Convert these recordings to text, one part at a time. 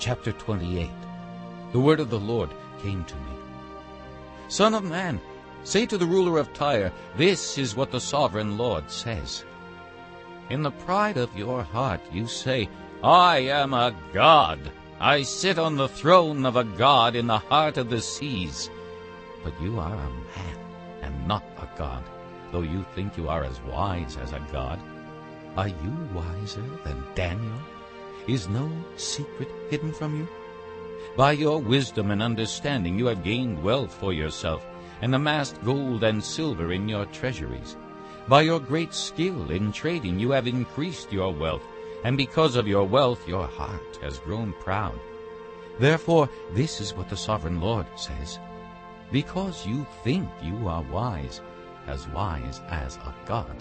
Chapter 28 The word of the Lord came to me. Son of man, say to the ruler of Tyre, This is what the sovereign Lord says. In the pride of your heart you say, I am a god. I sit on the throne of a god in the heart of the seas. But you are a man and not a god, though you think you are as wise as a god. Are you wiser than Daniel? Is no secret hidden from you? By your wisdom and understanding you have gained wealth for yourself, and amassed gold and silver in your treasuries. By your great skill in trading you have increased your wealth, and because of your wealth your heart has grown proud. Therefore this is what the sovereign Lord says. Because you think you are wise, as wise as a god,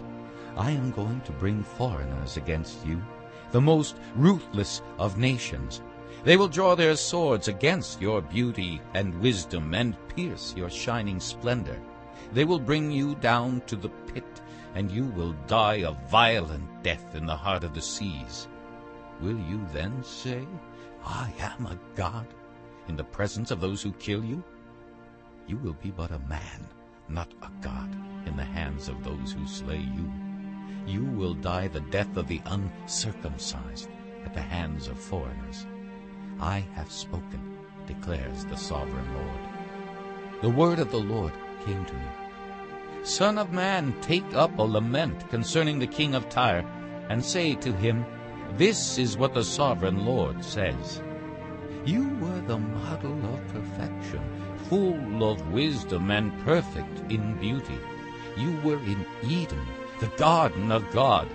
I am going to bring foreigners against you, the most ruthless of nations. They will draw their swords against your beauty and wisdom and pierce your shining splendor. They will bring you down to the pit, and you will die a violent death in the heart of the seas. Will you then say, I am a god, in the presence of those who kill you? You will be but a man, not a god, in the hands of those who slay you. You will die the death of the uncircumcised at the hands of foreigners. I have spoken, declares the sovereign Lord. The word of the Lord came to me. Son of man, take up a lament concerning the king of Tyre, and say to him, This is what the sovereign Lord says. You were the model of perfection, full of wisdom and perfect in beauty. You were in Eden, the garden of God.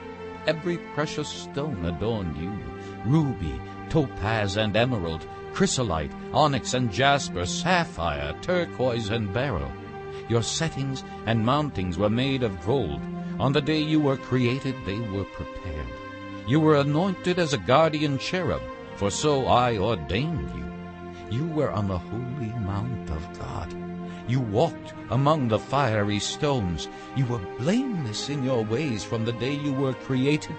Every precious stone adorned you, ruby, topaz and emerald, chrysolite, onyx and jasper, sapphire, turquoise and beryl. Your settings and mountings were made of gold. On the day you were created, they were prepared. You were anointed as a guardian cherub, for so I ordained you. You were on the holy mount of God. You walked among the fiery stones. You were blameless in your ways from the day you were created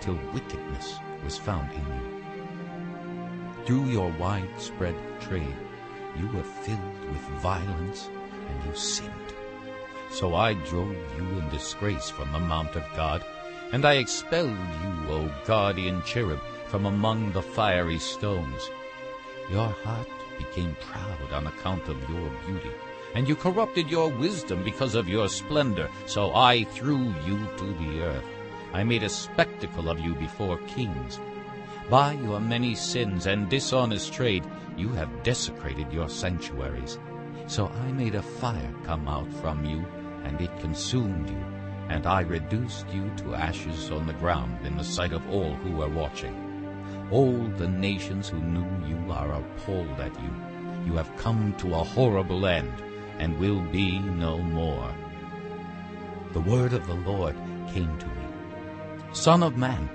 till wickedness was found in you. Through your widespread trade, you were filled with violence and you sinned. So I drove you in disgrace from the mount of God, and I expelled you, O guardian cherub, from among the fiery stones. Your heart became proud on account of your beauty, and you corrupted your wisdom because of your splendor, so I threw you to the earth. I made a spectacle of you before kings. By your many sins and dishonest trade, you have desecrated your sanctuaries. So I made a fire come out from you, and it consumed you, and I reduced you to ashes on the ground in the sight of all who were watching. All the nations who knew you are appalled at you. You have come to a horrible end, and will be no more. The word of the Lord came to me. Son of man,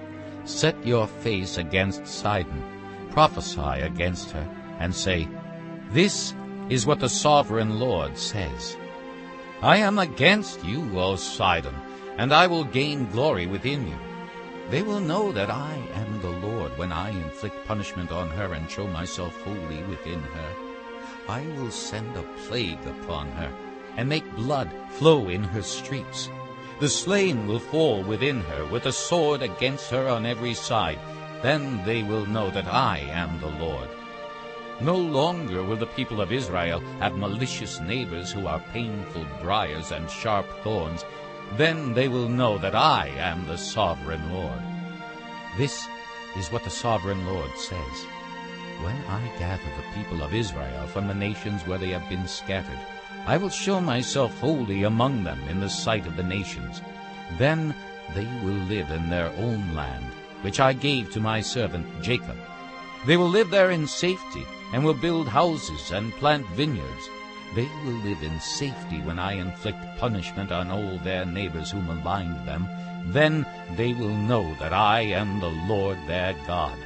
set your face against Sidon, prophesy against her, and say, This is what the sovereign Lord says. I am against you, O Sidon, and I will gain glory within you. They will know that I am the Lord when I inflict punishment on her and show myself holy within her. I will send a plague upon her, and make blood flow in her streets. The slain will fall within her with a sword against her on every side. Then they will know that I am the Lord. No longer will the people of Israel have malicious neighbors who are painful briars and sharp thorns. Then they will know that I am the sovereign Lord. This is what the sovereign Lord says. When I gather the people of Israel from the nations where they have been scattered, I will show myself holy among them in the sight of the nations. Then they will live in their own land, which I gave to my servant Jacob. They will live there in safety, and will build houses and plant vineyards. They will live in safety when I inflict punishment on all their neighbors who maligned them. Then they will know that I am the Lord their God.